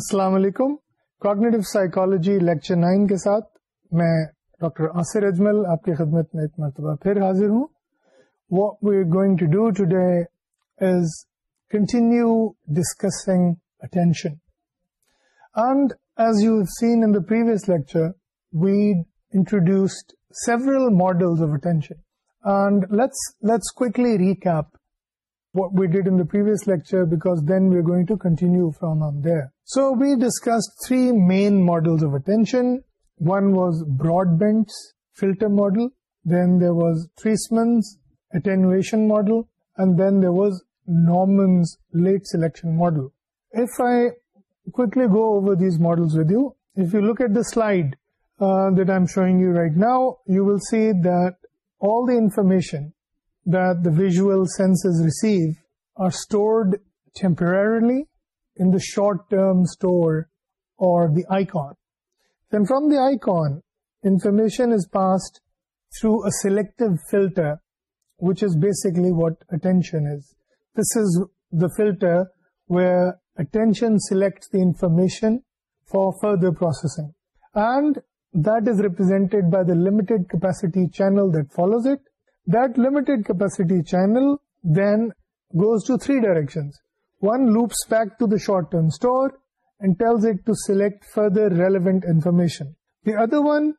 السلام علیکم psychology lecture nine کے ساتھ میں ڈاکٹر آصر اجمل آپ کی خدمت میں ایک مرتبہ پھر حاضر ہوں what we we going to to do day is continue discussing attention attention and and as you seen in the previous lecture introduced several of let's let's quickly we did in particular we'd to continue from so we discuss three main models and filter model then there was Treisman model and then there was Norman's late selection model if I quickly go over these model information visuals receive are stored temporarily short term store اور آئی کار information filter which is basically what attention filter attention select the information for further processing and this represented by the limit کی That limited capacity channel then goes to three directions. One loops back to the short-term store and tells it to select further relevant information. The other one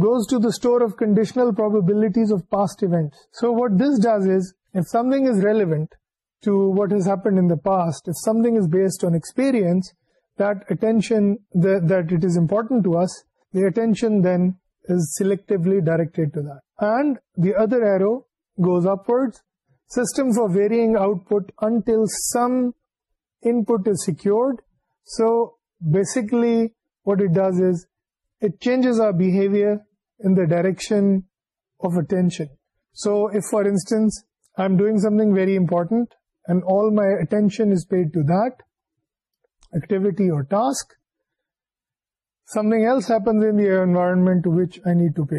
goes to the store of conditional probabilities of past events. So what this does is, if something is relevant to what has happened in the past, if something is based on experience, that it is important to us, the attention then is selectively directed to that and the other arrow goes upwards. Systems for varying output until some input is secured. So basically what it does is it changes our behavior in the direction of attention. So if, for instance, I'm doing something very important and all my attention is paid to that activity or task, something else environment I need to pay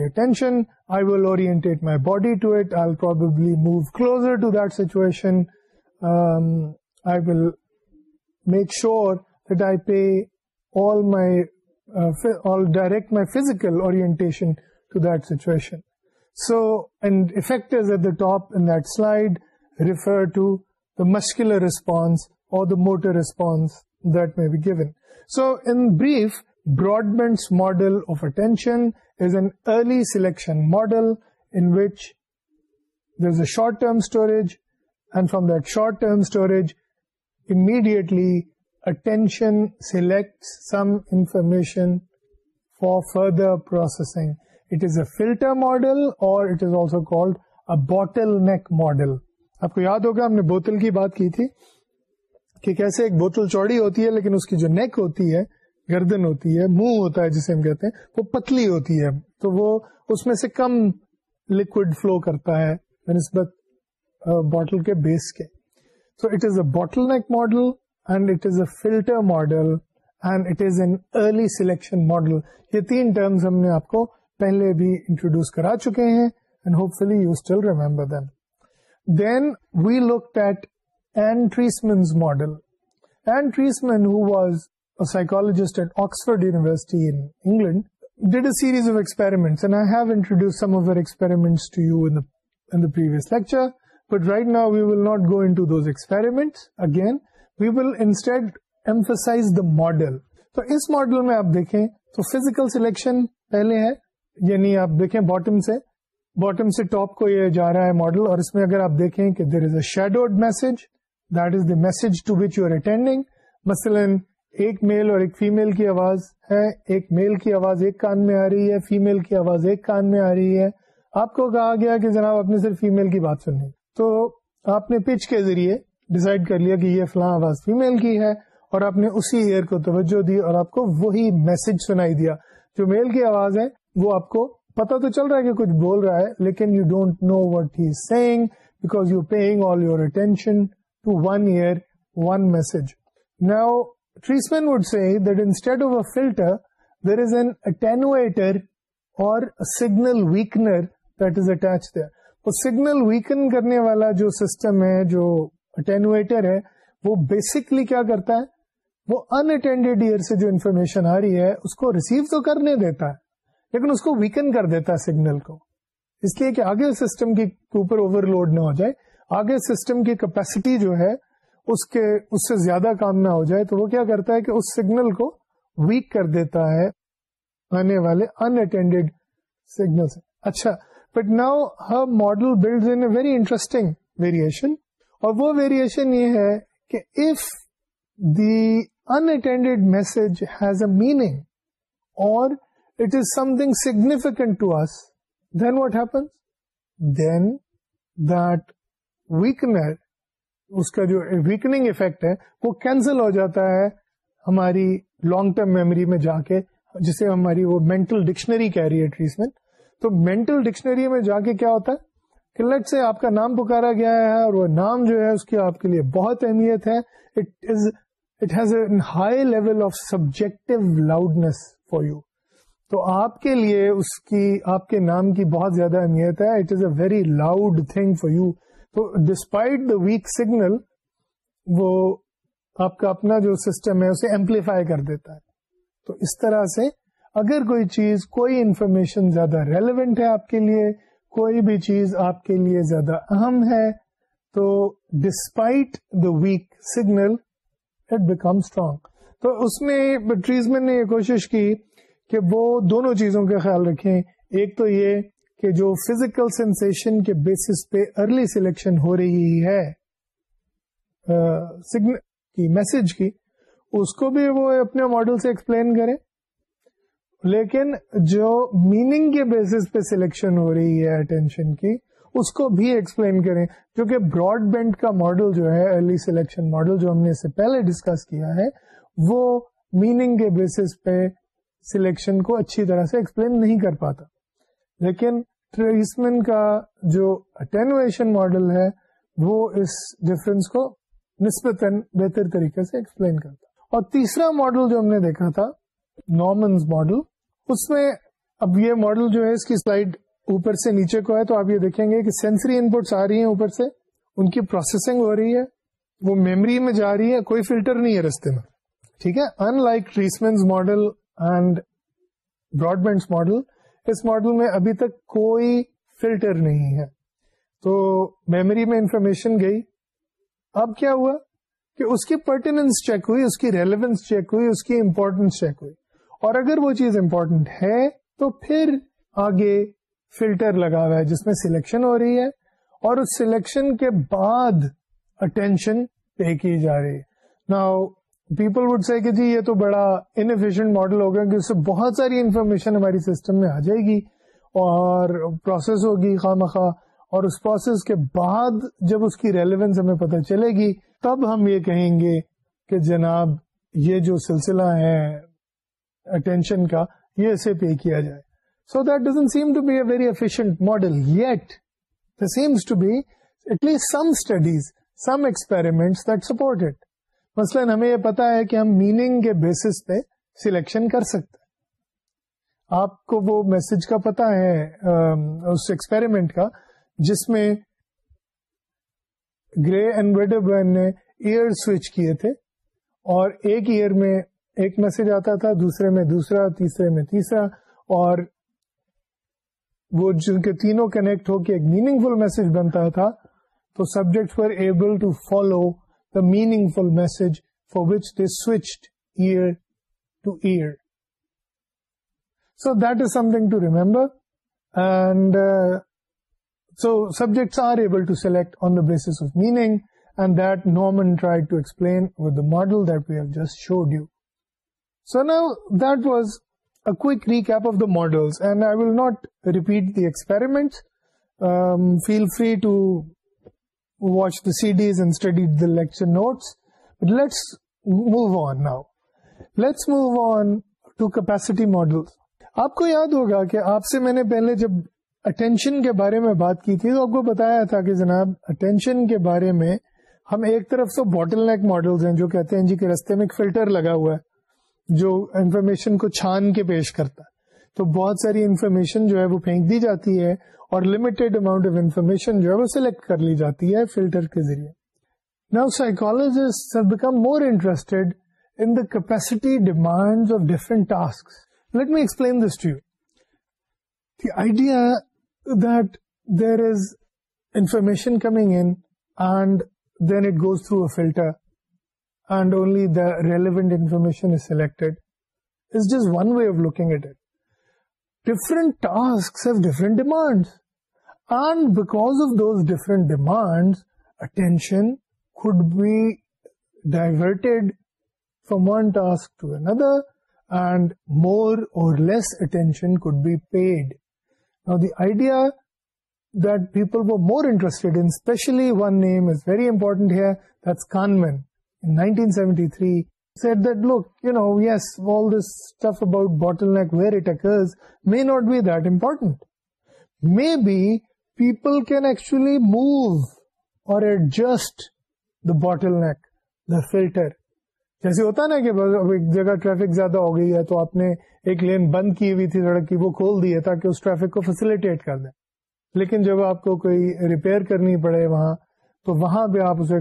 I will orientate my body to اٹبلی move closer to that situation that I pay direct my physical orientation so it sly refer to the muscular response or Broadbent's model of attention is an early selection model in which there is a short term storage and from that short term storage immediately attention selects some information for further processing. It is a filter model or it is also called a bottleneck model. آپ کو یاد ہوگا ہم نے بوتل کی بات کی تھی کہ کیسے ایک بوتل چوڑی ہوتی ہے لیکن اس کی جو نیک ہوتی ہے گردن ہوتی ہے منہ ہوتا ہے جسے ہم کہتے ہیں وہ پتلی ہوتی ہے تو وہ اس میں سے کم لکوڈ فلو کرتا ہے بنسبت بوٹل کے بیس کے so it is a bottleneck model and it is a filter model and it is an early selection model یہ تین ٹرمز ہم نے آپ کو پہلے بھی انٹروڈیوس کرا چکے ہیں and and and hopefully you still remember then then we look at model Treisman who was psychologist at Oxford universities the model تو اس ماڈل میں آپ دیکھیں تو فیزیکل سلیکشن پہلے ہے یعنی آپ دیکھیں باٹم سے باٹم سے ٹاپ کو یہ جا رہا ہے ماڈل اور اس میں اگر آپ دیکھیں کہ there is a shadowed message this the message to which you are muscle ایک میل اور ایک فیمل کی آواز ہے ایک میل کی آواز ایک کان میں آ رہی ہے فیمل کی آواز ایک کان میں آ رہی ہے آپ کو کہا گیا کہ جناب آپ نے صرف فیمل کی بات تو آپ نے پچ کے ذریعے ڈیسائڈ کر لیا کہ یہ فلاں آواز فیمل کی ہے اور آپ نے اسی ایئر کو توجہ دی اور آپ کو وہی میسج سنائی دیا جو میل کی آواز ہے وہ آپ کو پتا تو چل رہا ہے کہ کچھ بول رہا ہے لیکن you don't know what he saying because you paying all your attention to one ear one message now filter اور جو انفارمیشن آ رہی ہے اس کو ریسیو تو کرنے دیتا ہے لیکن اس کو ویکن کر دیتا ہے سیگنل کو اس لیے کہ آگے سسٹم کے اوپر اوور لوڈ نہ ہو جائے آگے سسٹم کی جو ہے اس کے اس سے زیادہ کام نہ ہو جائے تو وہ کیا کرتا ہے کہ اس سگنل کو ویک کر دیتا ہے آنے والے انٹینڈیڈ سے اچھا but now her model build in very interesting variation اور وہ ویریشن یہ ہے کہ if the intended message has a meaning or it is something significant to us then what happen then دیکنر اس کا جو ویکنگ افیکٹ ہے وہ کینسل ہو جاتا ہے ہماری لانگ ٹرم میموری میں جا کے جسے ہماری وہ مینٹل ڈکشنری کہہ رہی ہے ٹریٹمنٹ تو مینٹل ڈکشنری میں جا کے کیا ہوتا ہے سے آپ کا نام پکارا گیا ہے اور وہ نام جو ہے اس کی آپ کے لیے بہت اہمیت ہے it has high level of loudness you تو آپ کے لیے اس کی آپ کے نام کی بہت زیادہ اہمیت ہے it is a very loud thing for you تو ڈسپائٹ دا ویک سگنل وہ آپ کا اپنا جو سسٹم ہے اسے ایمپلیفائی کر دیتا ہے تو اس طرح سے اگر کوئی چیز کوئی انفارمیشن زیادہ ریلیونٹ ہے آپ کے لیے کوئی بھی چیز آپ کے لیے زیادہ اہم ہے تو despite the weak signal it become strong تو اس میں ٹریزمین نے یہ کوشش کی کہ وہ دونوں چیزوں کا خیال رکھیں ایک تو یہ کہ جو فزیکل سینسیشن کے بیسس پہ ارلی سلیکشن ہو رہی ہے کی میسج کی اس کو بھی وہ اپنے ماڈل سے ایکسپلین کریں لیکن جو میننگ کے بیسس پہ سلیکشن ہو رہی ہے اٹینشن کی اس کو بھی ایکسپلین کریں کیونکہ براڈ بینڈ کا ماڈل جو ہے ارلی سلیکشن ماڈل جو ہم نے اس سے پہلے ڈسکس کیا ہے وہ میننگ کے بیسس پہ سلیکشن کو اچھی طرح سے ایکسپلین نہیں کر پاتا لیکن ٹریسمن کا جو اٹینویشن ماڈل ہے وہ اس ڈفرنس کو نسبتاً بہتر طریقے سے ایکسپلین کرتا اور تیسرا ماڈل جو ہم نے دیکھا تھا نارمنز ماڈل اس میں اب یہ ماڈل جو ہے اس کی سلائڈ اوپر سے نیچے کو ہے تو آپ یہ دیکھیں گے کہ سینسری ان پٹس آ رہی ہیں اوپر سے ان کی پروسیسنگ ہو رہی ہے وہ میموری میں جا رہی ہے کوئی فلٹر نہیں ہے رستے میں ٹھیک ہے unlike Treisman model and Broadbent model us model میں ابھی تک کوئی فلٹر نہیں ہے تو میموری میں انفارمیشن گئی اب کیا ہوا کہ اس کی پرٹیننس چیک ہوئی اس کی ریلیونس چیک ہوئی اس کی امپورٹینس چیک ہوئی اور اگر وہ چیز امپورٹینٹ ہے تو پھر آگے فلٹر لگا ہوا ہے جس میں سلیکشن ہو رہی ہے اور اس سلیکشن کے بعد اٹینشن پے کی جا رہی ہے ناؤ پیپل وڈ سے کہ جی یہ تو بڑا انفیشینٹ ماڈل ہوگا اس سے بہت ساری انفارمیشن ہماری سسٹم میں آ جائے گی اور پروسیس ہوگی خواہ مخواہ اور اس پروسیس کے بعد جب اس کی ریلیونس ہمیں پتہ چلے گی تب ہم یہ کہیں گے کہ جناب یہ جو سلسلہ ہے اٹینشن کا یہ اسے پے کیا جائے so that doesn't seem to be a very efficient model yet seems to be at least some studies some experiment that support it مثلا ہمیں یہ پتا ہے کہ ہم میننگ کے بیسس پہ سلیکشن کر سکتے ہیں آپ کو وہ میسج کا پتا ہے اس ایکسپیریمنٹ کا جس میں گرے اینڈ نے ایئر سوئچ کیے تھے اور ایک ایئر میں ایک میسج آتا تھا دوسرے میں دوسرا تیسرے میں تیسرا اور وہ جن کے تینوں کنیکٹ ہو کے ایک میننگ فل میسج بنتا تھا تو subject for able to follow meaningful message for which them to remember recap of the model and I will not repeat the experiment feel free to watch the CDs and study notes move let's move capacity model آپ کو یاد ہوگا کہ آپ سے میں نے پہلے جب اٹینشن کے بارے میں بات کی تھی تو آپ کو بتایا تھا کہ جناب اٹینشن کے بارے میں ہم ایک طرف سے باٹل نیک ماڈل ہیں جو کہتے ہیں جی کہ رستے میں ایک فلٹر لگا ہوا ہے جو انفارمیشن کو چھان کے پیش کرتا ہے تو بہت ساری انفارمیشن جو ہے وہ پھینک دی جاتی ہے اور لمیٹڈ اماؤنٹ آف انفارمیشن جو ہے وہ سلیکٹ کر لی جاتی ہے فلٹر کے ذریعے now have become more in the capacity demand of different task let me explain this to you the idea that there is information coming then it goes through a filter and only the relevant information is is selected just one way of looking it more interested especially one name is very important Kahneman ninety three said that, look, you know, yes, all this stuff about bottleneck, where it occurs, may not be that important. Maybe people can actually move or adjust the bottleneck, the filter. جیسے ہوتا نا کہ ایک جگہ traffic زیادہ ہو گئی ہے تو آپ نے ایک لین بند کی ہوئی تھی سڑک کی وہ کھول دی ہے تاکہ اس ٹریفک کو فیسلٹیٹ کر دیں لیکن جب آپ کو کوئی ریپیئر کرنی پڑے وہاں تو وہاں پہ آپ اسے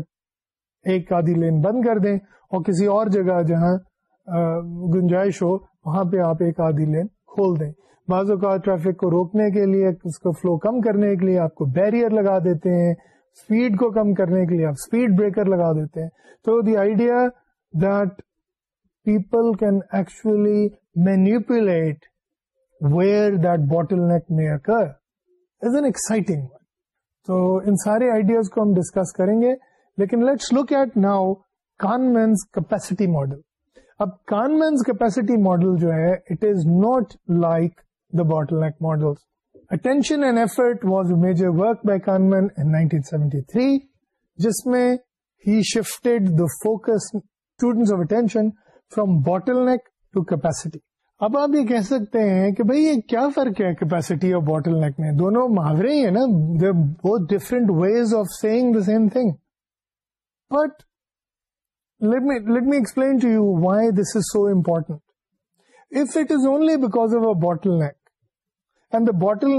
ایک آدھی لین بند کر دیں اور کسی اور جگہ جہاں گنجائش ہو وہاں پہ آپ ایک آدھی لین کھول دیں بعض اوقات ٹریفک کو روکنے کے لیے اس کو فلو کم کرنے کے لیے آپ کو بیریئر لگا دیتے ہیں اسپیڈ کو کم کرنے کے لیے آپ اسپیڈ بریکر لگا دیتے ہیں تو the idea that people can actually manipulate where that bottleneck may occur is an exciting تو ان سارے آئیڈیاز کو ہم ڈسکس کریں گے لیکن let's look at now Kahneman's capacity model اب کانوینس کیپیسٹی ماڈل جو ہے it is not like the bottleneck model attention and effort was major work by Kahneman in 1973 جس میں he shifted the focus student of attention from bottleneck to capacity اب آپ یہ کہہ سکتے ہیں کہ بھئی یہ کیا فرق ہے کیپیسٹی اور باٹل نیک میں دونوں محاورے ہی ہیں نا دے بہت different ways of seeing the same thing but let me let me explain to you why this is so important is only back of bottleneck and the bottle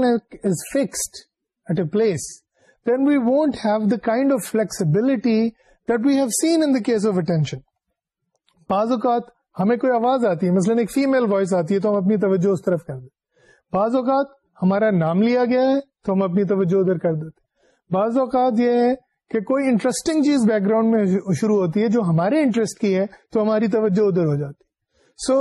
بعض اوقات ہمیں کوئی آواز آتی ہے مثلاً ایک فیمل بوائز آتی ہے تو ہم اپنی توجہ اس طرف کر دیتے بعض اوقات ہمارا نام لیا گیا ہے تو ہم اپنی توجہ ادھر کر دیتے بعض اوقات یہ ہے کہ کوئی انٹرسٹنگ چیز بیک گراؤنڈ میں شروع ہوتی ہے جو ہمارے انٹرسٹ کی ہے تو ہماری توجہ ادھر ہو جاتی so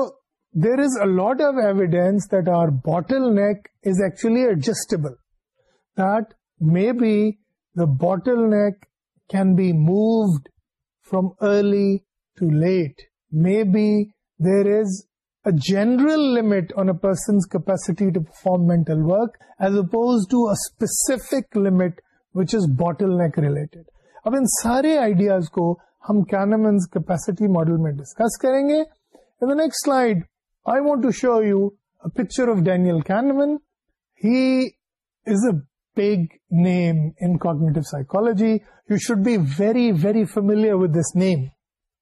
there is a lot of evidence that are bottleneck is actually adjustable that may be the bottleneck can be moved from early to late may be there is bare general limit on a person's capacity to perform میں specific limit which is bottleneck related اب ان سارے ideas کو ہم Kahneman's capacity model میں discuss کریں گے in the next slide I want to show you a picture of Daniel Kahneman he is a big name in cognitive psychology you should be very very familiar with this name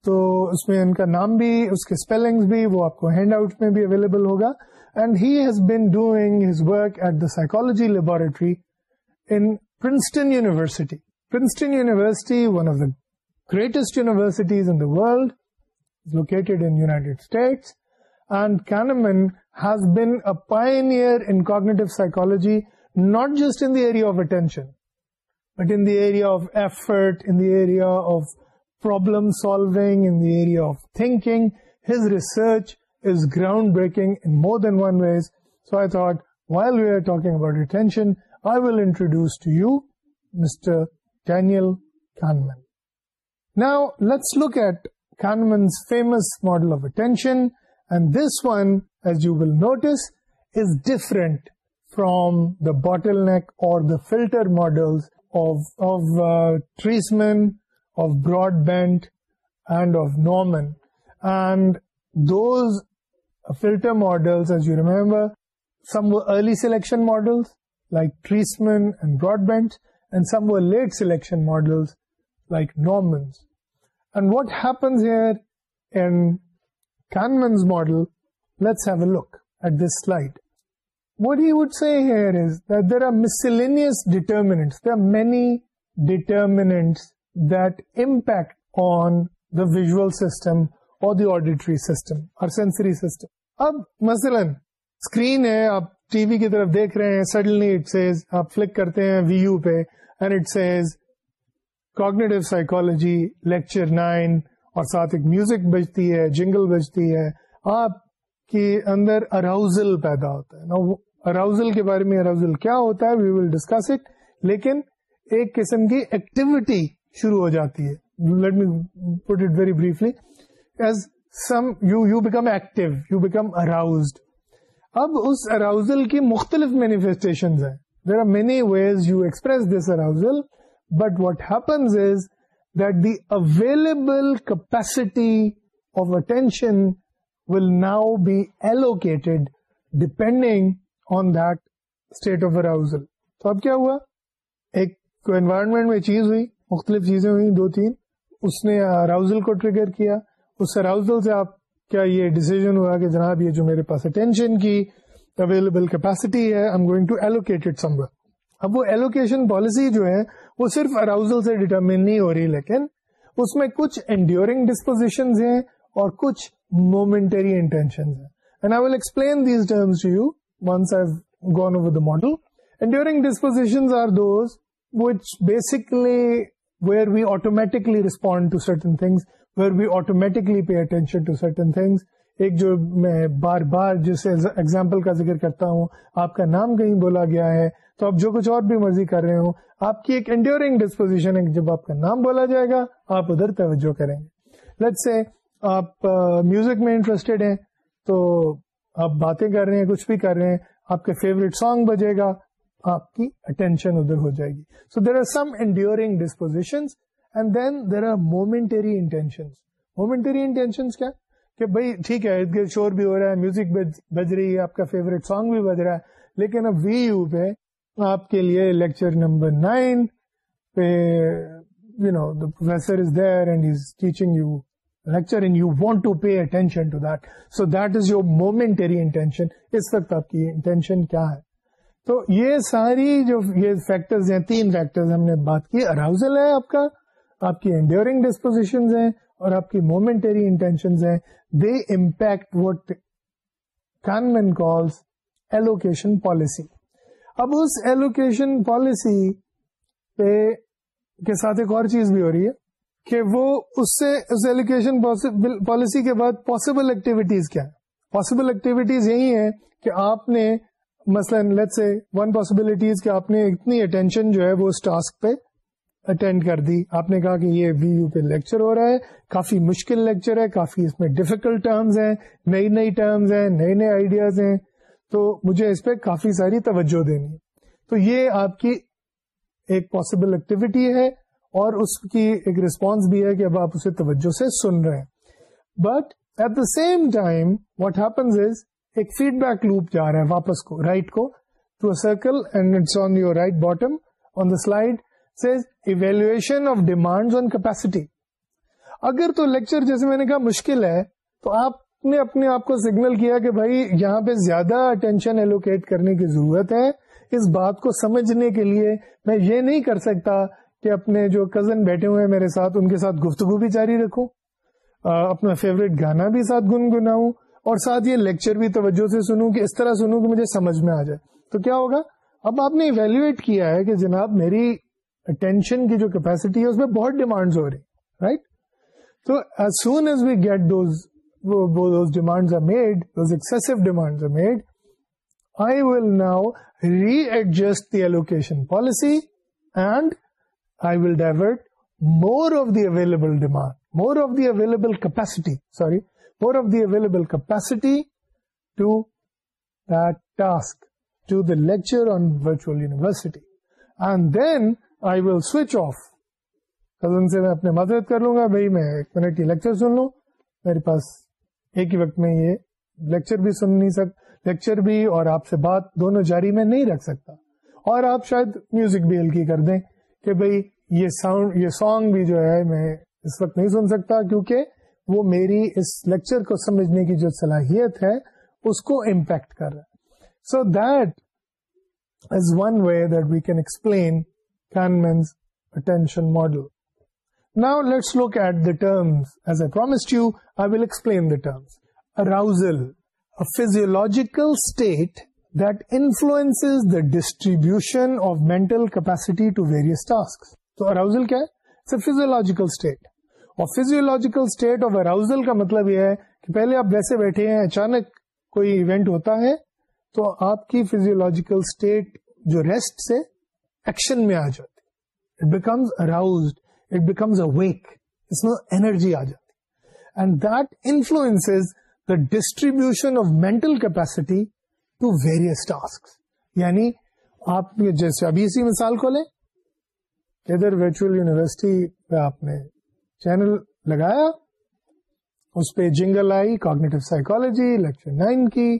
تو اس میں ان کا نام بھی اس کے spellings بھی وہ آپ کو ہینڈ آؤٹ میں بھی اویلیبل ہوگا and has been doing his work at the psychology laboratory in university Princeton university states and Kahneman has been not just attention but of per سالوگ research is ground breaking more than one ways so I thought while we are talking about attention I will introduce to you mister Daniel now let's look at کی bottleneck or filter model band and of Norman models age you remember some early selection models like Treisman and Broadbent some wait selection system or system or sensory system اب مثلاً screen ہے اب T V کی طرف دیکھ رہے ہیں suddenly it says آپ فلک کرتے ہیں وی یو پہ and it says cognitive psychology lecture nine اور ساتھ ایک میوزک بجتی ہے جنگل بجتی ہے آپ کے اندر اراؤزل پیدا ہوتا ہے نا اراؤزل کے بارے میں اراؤزل کیا ہوتا ہے وی ول ڈسکس اٹ لیکن ایک قسم کی ایکٹیویٹی شروع ہو جاتی ہے let me put it very briefly as some you you become active you become aroused اب اس اراؤزل کی مختلف مینیفیسٹیشن ہیں there are many ways you express this arousal but what happens is that the available capacity of attention will now be allocated depending on that state of arousal تو اب کیا ہوا ایک انوائرمنٹ میں چیز ہوئی مختلف چیزیں ہوئی دو تین اس نے اراؤزل کو ٹریگر کیا اس اراؤزل سے آپ کیا یہ ڈیسیزن ہوا کہ جناب یہ جو میرے پاس اٹینشن کی اویلیبل کیپیسٹی ہے ایم گوئنگ ٹو اب وہ وہ ایلوکیشن پالیسی جو ہے صرف اراؤزل سے نہیں ہو رہی لیکن اس میں کچھ انڈیورنگ ڈسپوزیشن ہیں اور کچھ momentary intention intentions model basically where we automatically respond to certain things where we automatically pay attention to certain things ایک جو میں بار بار جس ایگزامپل کا ذکر کرتا ہوں آپ کا نام کہیں بولا گیا ہے تو آپ جو کچھ اور بھی مرضی کر رہے ہوں آپ کی ایک انڈیورنگ ڈسپوزیشن ہے جب آپ کا نام بولا جائے گا آپ ادھر توجہ کریں گے لٹ سے آپ میوزک uh, میں انٹرسٹیڈ ہیں تو آپ باتیں کر رہے ہیں کچھ بھی کر رہے ہیں آپ کے فیوریٹ سانگ بجے گا آپ کی اٹینشن ادھر ہو جائے گی so there are some enduring dispositions and then there are momentary intention momentary intention کیا کہ بھائی ٹھیک ہے ارد گرد شور بھی ہو رہا ہے میوزک بج رہی ہے آپ کا فیوریٹ سانگ بھی بج رہا ہے لیکن اب وی یو پہ آپ کے لیے لیکچر نمبر نائن پہ you know the professor is there and is teaching you lecture and you want to pay attention to that so that is your momentary intention اس وقت آپ کی انٹینشن کیا ہے تو یہ ساری جو یہ فیکٹرز ہیں تین فیکٹرز ہم نے بات کی اراؤزل ہے آپ کا آپ کی انڈیورنگ ڈسپوزیشن ہیں اور آپ کی momentary intention they impact what can mean allocation policy اب اس ایلوکیشن پالیسی پہ کے ساتھ ایک اور چیز بھی ہو رہی ہے کہ وہ اس سے اس ایلوکیشن پالیسی کے بعد پاسبل ایکٹیویٹیز کیا ہے پاسبل ایکٹیویٹیز یہی ہیں کہ آپ نے مثلاً ون پاسبلٹیز کہ آپ نے اتنی اٹینشن جو ہے وہ اس ٹاسک پہ اٹینڈ کر دی آپ نے کہا کہ یہ وی یو پہ لیکچر ہو رہا ہے کافی مشکل لیکچر ہے کافی اس میں ڈیفیکلٹ ٹرمز ہیں نئی نئی ٹرمز ہیں نئے نئے آئیڈیاز ہیں تو مجھے اس پہ کافی ساری توجہ دینی تو یہ آپ کی ایک پاسبل ایکٹیویٹی ہے اور اس کی ایک ریسپانس بھی ہے کہ اب آپ اسے توجہ سے سن رہے ہیں but at the same time what happens is ایک فیڈ بیک لوپ جا رہا ہے واپس کو رائٹ right کو to circle and it's on your right bottom on the slide evaluation of demand اگر تو لیکچر جیسے میں نے کہا مشکل ہے تو آپ نے اپنے آپ کو سگنل کیا کہ بھائی یہاں پہ زیادہ اٹینشن ایلوکیٹ کرنے کی ضرورت ہے اس بات کو سمجھنے کے لیے میں یہ نہیں کر سکتا کہ اپنے جو کزن بیٹھے ہوئے میرے ساتھ ان کے ساتھ گفتگو بھی جاری رکھوں اپنا فیوریٹ گانا بھی ساتھ گنگناؤں اور ساتھ یہ لیکچر بھی توجہ سے سنوں کہ اس طرح سنوں کہ مجھے سمجھ میں آ جائے تو کیا ہوگا اب آپ نے ایویلویٹ کیا ہے کہ جناب میری اٹینشن کی جو کیپیسٹی ہے اس میں بہت ڈیمانڈ ہو رہی رائٹ تو as as soon we get those allocation policy more of the available demand more of the available on Virtual University and then I will switch off cousin سے میں اپنے مدد کر لوں گا بھائی میں ایک منٹ کی لیکچر سن لوں میرے پاس ایک ہی وقت میں یہ لیکچر بھی سن نہیں سکتا جاری میں نہیں رکھ سکتا اور آپ شاید میوزک بھی ہلکی کر دیں کہ بھائی یہ ساؤنڈ یہ سانگ بھی جو ہے میں اس وقت نہیں سن سکتا کیونکہ وہ میری اس لیکچر کو سمجھنے کی جو صلاحیت ہے اس کو امپیکٹ کر رہا ہے so that is one way that we can explain Kahneman's attention model. Now let's look at the terms. As I promised you, I will explain the terms. Arousal, a physiological state that influences the distribution of mental capacity to various tasks. So arousal kya hai? It's a physiological state. اور physiological state of arousal کا مطلب یہ ہے کہ پہلے آپ ویسے بیٹھے ہیں اچانک کوئی ایونٹ ہوتا ہے تو آپ کی physiological state جو ریسٹ سے ایکشن میں آ جاتی it becomes arouse it becomes awake اس میں اینرجی آ جاتی and that influence the distribution of mental capacity to various task یعنی آپ جیسے ابھی اسی مثال کو لیں ادھر ورچوئل یونیورسٹی پہ آپ نے چینل لگایا اس پہ جنگل آئی کاگنیٹو سائیکولوجی لیکچر نائن کی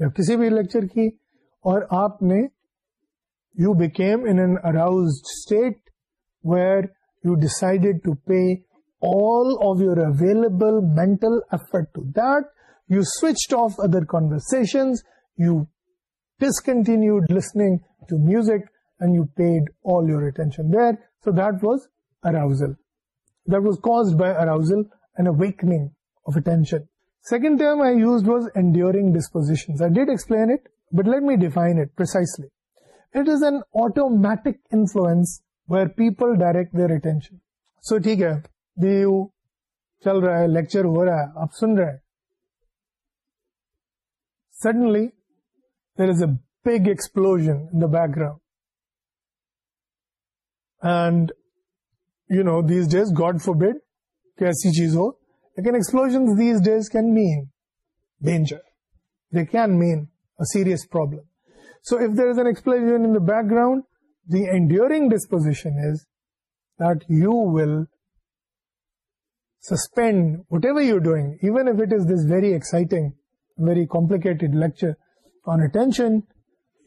یا کسی بھی لیکچر کی اور آپ نے you became in an aroused state where you decided to pay all of your available mental effort to that. You switched off other conversations. You discontinued listening to music and you paid all your attention there. So that was arousal. That was caused by arousal and awakening of attention. Second term I used was enduring dispositions. I did explain it, but let me define it precisely. It is an automatic influence where people direct their attention so ٹھیک ہے دیو چل رہا ہے lecture ہو رہا ہے آپ سن رہے ہیں suddenly there is a big explosion in the background and you know these days God forbid کہ ایسی چیز ہو لیکن explosion these days can mean danger they can mean a serious problem so if there is an explosion background the individual whatever you doing is this very easy very complication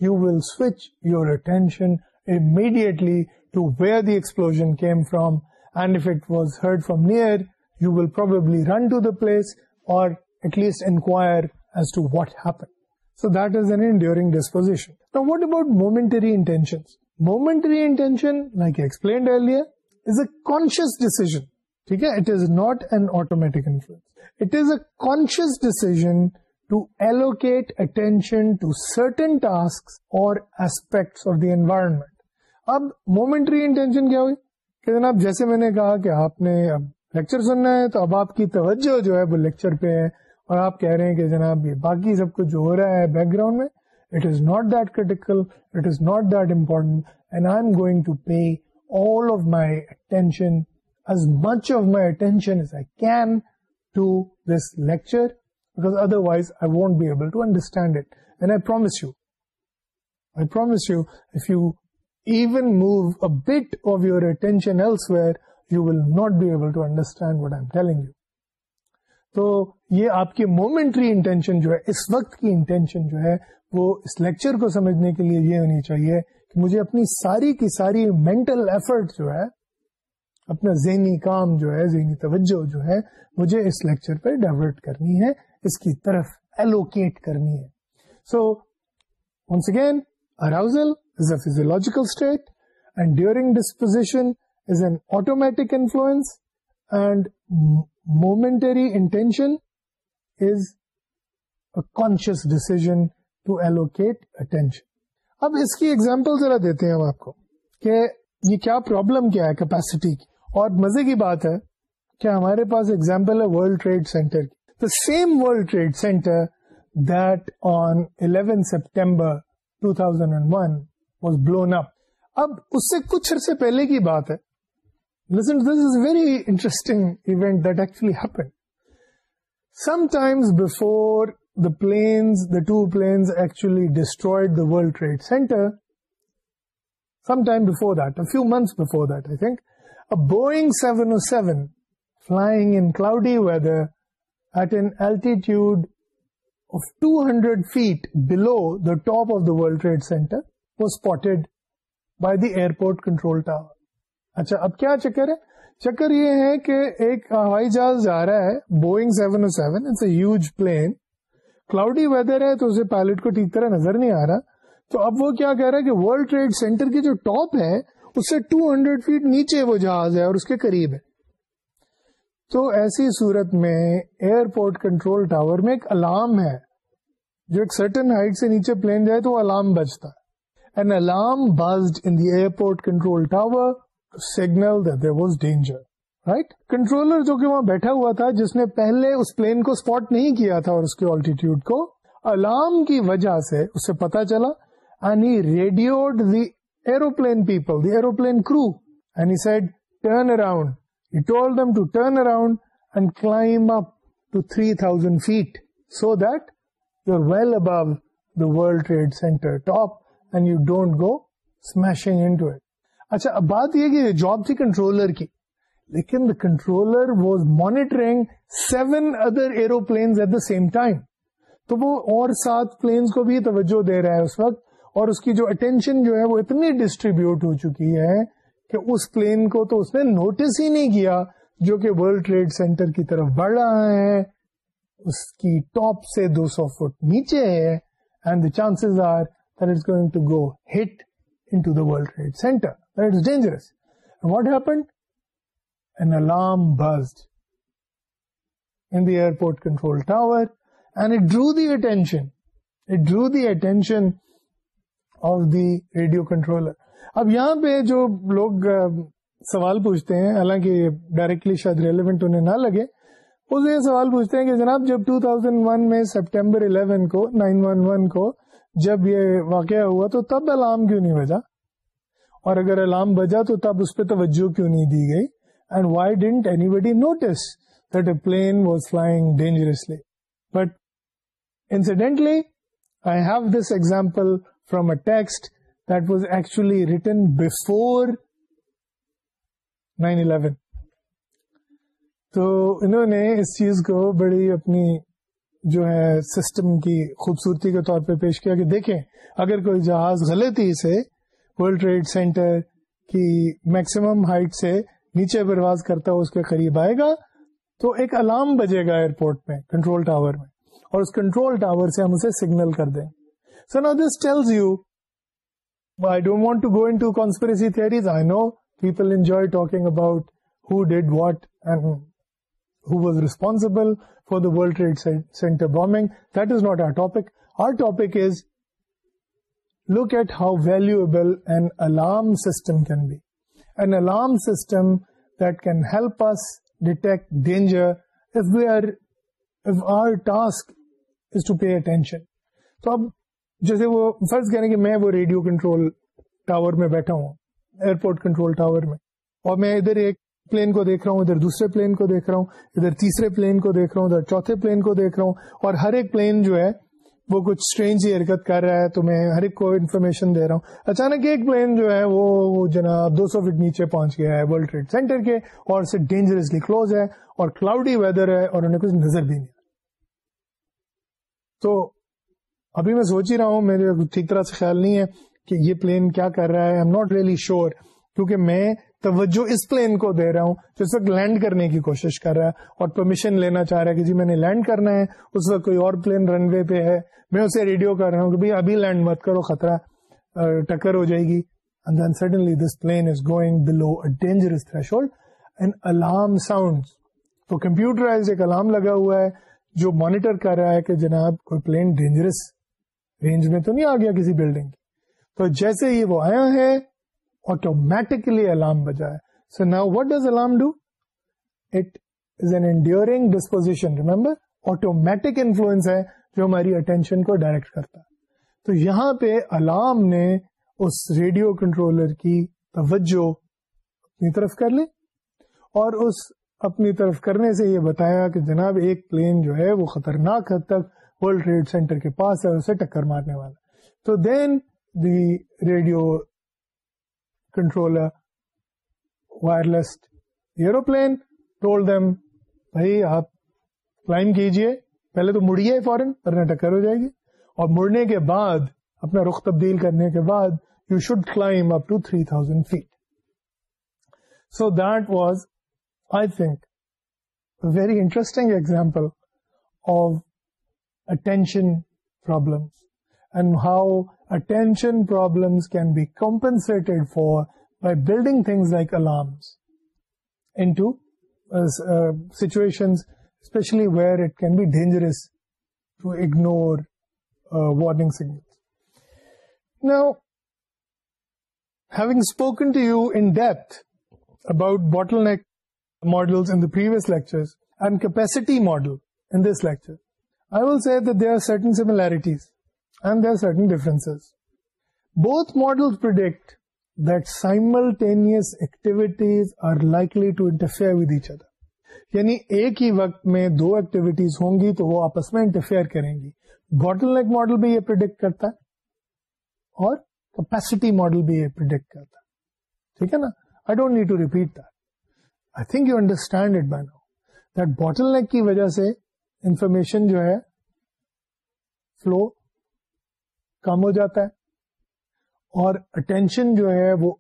you will switch your attention immediately to where the explosion came from and was heard from near you will probably run to the place اور momentary attention like not automatics decides attention task اور momentary attention کیا ہوئی جناب جیسے میں نے کہا کہ آپ نے اب لیکچر سننا ہے تو اب آپ کی توجہ جو ہے لیکچر پہ ہیں اور آپ کہہ رہے ہیں کہ جناب یہ باقی سب کچھ جو ہو رہا ہے بیک گراؤنڈ میں it is not that critical it is not that important and I am going to pay all of my attention because otherwise I want be able to understand it promise you I promise you if you even move your attention elsewhere you will not be able to understand what I am telling you تو یہ آپ کے momentary intention جو ہے اس وقت کی intention جو ہے وہ اس لیکچر کو سمجھنے کے لیے یہ ہونی چاہیے کہ مجھے اپنی ساری کی ساری مینٹل ایفرٹ جو جو جو ہے ہے ہے اپنا ذہنی ذہنی کام توجہ مجھے اس لیکچر پہ ڈائیورٹ کرنی ہے اس کی طرف ایلوکیٹ کرنی ہے so once again arousal is a physiological state and enduring disposition is an automatic influence and momentary intention is conscious decision to allocate attention اب اس کی ایگزامپل ذرا دیتے ہیں ہم آپ کو کہ یہ کیا پرابلم کیا ہے کیپیسٹی کی اور مزے کی بات ہے کہ ہمارے پاس ایگزامپل ہے ورلڈ ٹریڈ سینٹر کی the same world trade centre that on 11 September 2001 thousand and one was blown up اب اس سے کچھ عرصے پہلے کی بات ہے very interestingly just a few months top of the Trade Center was spotted by the airport control اچھا اب کیا چکر ہے چکر یہ ہے کہ ایک ہوائی جہاز جا رہا ہے Boeing seven O seven it's a huge plane cloudy weather ہے تو اسے پائلٹ کو ٹھیک طرح نظر نہیں آ رہا تو اب وہ کیا کہہ رہا ہے کہ ورلڈ ٹریڈ سینٹر کی جو ٹاپ ہے اس سے ٹو ہنڈریڈ فیٹ نیچے وہ جہاز ہے اور اس کے قریب ہے تو ایسی صورت میں ایئرپورٹ کنٹرول ٹاور میں ایک الارم ہے جو ایک سرٹن ہائٹ سے نیچے پلین جائے تو وہ الارم بجتا ہے an alarm buzzed in the airport control tower signal was danger right controller جو کہ وہاں بیٹھا ہوا تھا جس نے پہلے اس پلین کو اسپٹ نہیں کیا تھا اور اس کے آلٹیٹیوڈ کو الارم کی وجہ سے اسے پتا چلا and he radioed the aeroplane people the aeroplane crew and he said turn around you told and up to three thousand feet so that you are well above the World Trade Center top and you don't go smashing into اچھا اب بات یہ کہ job تھی controller کی لیکن the controller was monitoring seven other aero the same time تو وہ اور سات پلینس کو بھی توجہ دے رہا ہے اس وقت اور اس کی جو اٹینشن جو ہے وہ اتنی ڈسٹریبیوٹ ہو چکی ہے کہ اس پلین کو تو اس نے نوٹس ہی نہیں کیا جو کہ ورلڈ ٹریڈ سینٹر کی طرف بڑھ رہا ہے اس کی ٹاپ سے دو سو فٹ نیچے ہے and the chances are is going to go hit in World Trade Center dangerous what happened control tower and the radio controller اب یہاں پہ جو لوگ سوال پوچھتے ہیں حالانکہ ڈائریکٹلی شاید ریلیونٹ انہیں نہ لگے یہ سوال پوچھتے ہیں کہ جناب جب 2001 میں سپٹمبر 11 کو 911 کو جب یہ واقعہ ہوا تو تب الارم کیوں نہیں بجا اور اگر الارم بجا تو تب اس پہ توجہ کیوں نہیں دی گئی and why didn't anybody notice that a plane was flying dangerously but incidentally I have this example from a text that was actually written before 9/11 تو انہوں نے اس چیز کو بڑی اپنی جو ہے سسٹم کی خوبصورتی کے طور پہ پیش کیا کہ دیکھیں اگر کوئی جہاز غلطی سے ورلڈ ٹریڈ سینٹر کی میکسیمم ہائٹ سے نیچے پرواز کرتا ہو اس کے قریب آئے گا تو ایک الارم بجے گا ایئرپورٹ میں کنٹرول ٹاور میں اور اس کنٹرول ٹاور سے ہم اسے سگنل کر دیں سو نا this tells you I don't want to go into conspiracy theories I know people enjoy talking about who did what and who was responsible for the World Trade Center bombing that is not our topic our topic is look at how ویلوارشن تو اب جیسے وہ فرض کہیں کہ میں وہ radio control tower میں بیٹھا ہوں ایئرپورٹ کنٹرول ٹاور میں اور میں ادھر ایک پلین کو دیکھ رہا ہوں ادھر دوسرے پلین کو دیکھ رہا ہوں ادھر تیسرے پلین کو دیکھ رہا ہوں ادھر چوتھے پلین کو دیکھ رہا ہوں اور ہر ایک پلین جو ہے وہ کچھ اسٹرینج ہی حرکت کر رہا ہے تو میں ہر ایک کو انفارمیشن دے رہا ہوں اچانک ایک پلین جو ہے وہ جناب دو سو فٹ نیچے پہنچ گیا ہے ورلڈ ٹریڈ سینٹر کے اور اسے ڈینجرسلی کلوز ہے اور کلاؤڈی ویدر ہے اور انہیں کچھ نظر بھی نہیں تو ابھی میں سوچ ہی رہا ہوں میرے ٹھیک طرح سے خیال نہیں ہے کہ یہ پلین کیا کر رہا ہے ایم ریئلی شیور کیونکہ میں توجہ اس پلین کو دے رہا ہوں جس وقت لینڈ کرنے کی کوشش کر رہا ہے اور پرمیشن لینا چاہ رہا ہے کہ جی میں نے لینڈ کرنا ہے اس وقت کوئی اور پلین رن وے پہ ہے میں اسے ریڈیو کر رہا ہوں کہ بھائی ابھی لینڈ مت کرو خطرہ ٹکر ہو جائے گی suddenly this plane is going below a dangerous threshold تو کمپیوٹرائز ایک الارم لگا ہوا ہے جو مانیٹر کر رہا ہے کہ جناب کوئی پلین ڈینجرس رینج میں تو نہیں آ گیا کسی بلڈنگ کی تو جیسے ہی وہ آیا ہے آٹومیٹکلی الارم بجائے آٹومیٹک انفلوئنس ہے جو ہماری اٹینشن کو ڈائریکٹ کرتا تو یہاں پہ الارم نے کی توجہ اپنی طرف کر لی اور اس اپنی طرف کرنے سے یہ بتایا کہ جناب ایک پلین جو ہے وہ خطرناک حد تک ورلڈ ٹریڈ سینٹر کے پاس ہے اسے ٹکر مارنے والا تو then the radio controller, wireless aeroplane, told them, بھائی آپ کلائم کیجئے پہلے تو مڑیے فورن ورنہ ٹکر ہو جائے گی اور مڑنے کے بعد اپنا رخ تبدیل کرنے کے بعد you should climb up to three thousand feet so that was I think very interesting example of attention problems جرسوگ signal now have spoken to you in depth about bottle model per model similarities یعنی ایک ہی وقت میں دو activities ہوں گی تو وہ آپس میں انٹرفیئر کریں گی نیک ماڈل بھی یہ پرڈکٹ کرتا ہے اور کیپیسٹی ماڈل بھی یہ پرڈکٹ کرتا ہے ہے ٹھیک نا I don't need to repeat think you understand it by now دیک کی وجہ سے انفارمیشن جو ہے فلو کم ہو جاتا ہے اور اٹینشن جو ہے وہ